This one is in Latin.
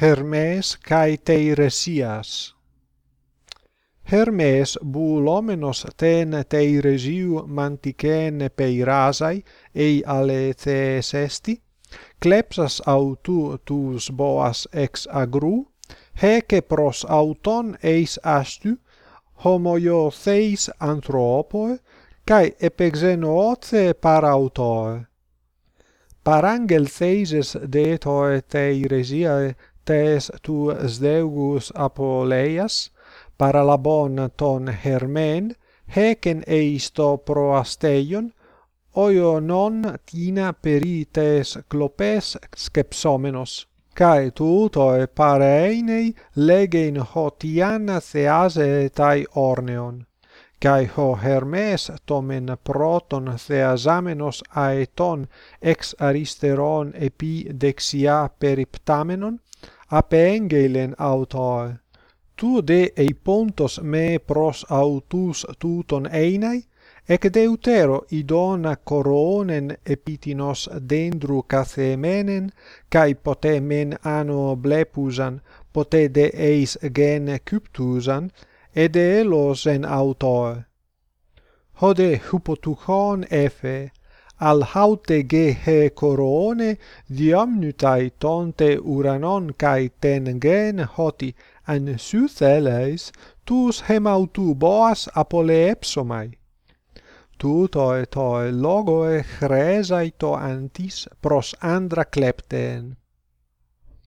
Hermes kai Teiresias. Hermes boulomenos ten Teiresiu manticene peirasai ei alethees esti clepsas autu tus boas ex agru heke pros auton eis astu homoiotheis anthropoe kai epexenoothe parautoe parangel theises detoe teiresiae tes tu sdeugus apoleias paralabon ton hermen hecen eisto proasteion oio non tina perites clopes skepsomenos. Cae tu e pareinei legein hotiana thease tai orneon. Kai ho Hermes tomen proton theasamenos aeton ex aristeron epi dexia periptamenon apengelen autoe tu de eipontos me pros autus tuton einai? Ec deutero idona coronen epitinos dendru cathemenen kai potemen ano blepusan pote de eis gen cuptusan ed elos en autoe hode hupotuchon efe al haute gehe corone diomnutai tonte uranon kai tengen hoti. An sutheleis tus hemautu boas apoleepsomai. Tutoe toe logoe chresaito antis pros andra klepten